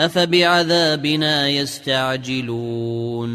أفبعذابنا يستعجلون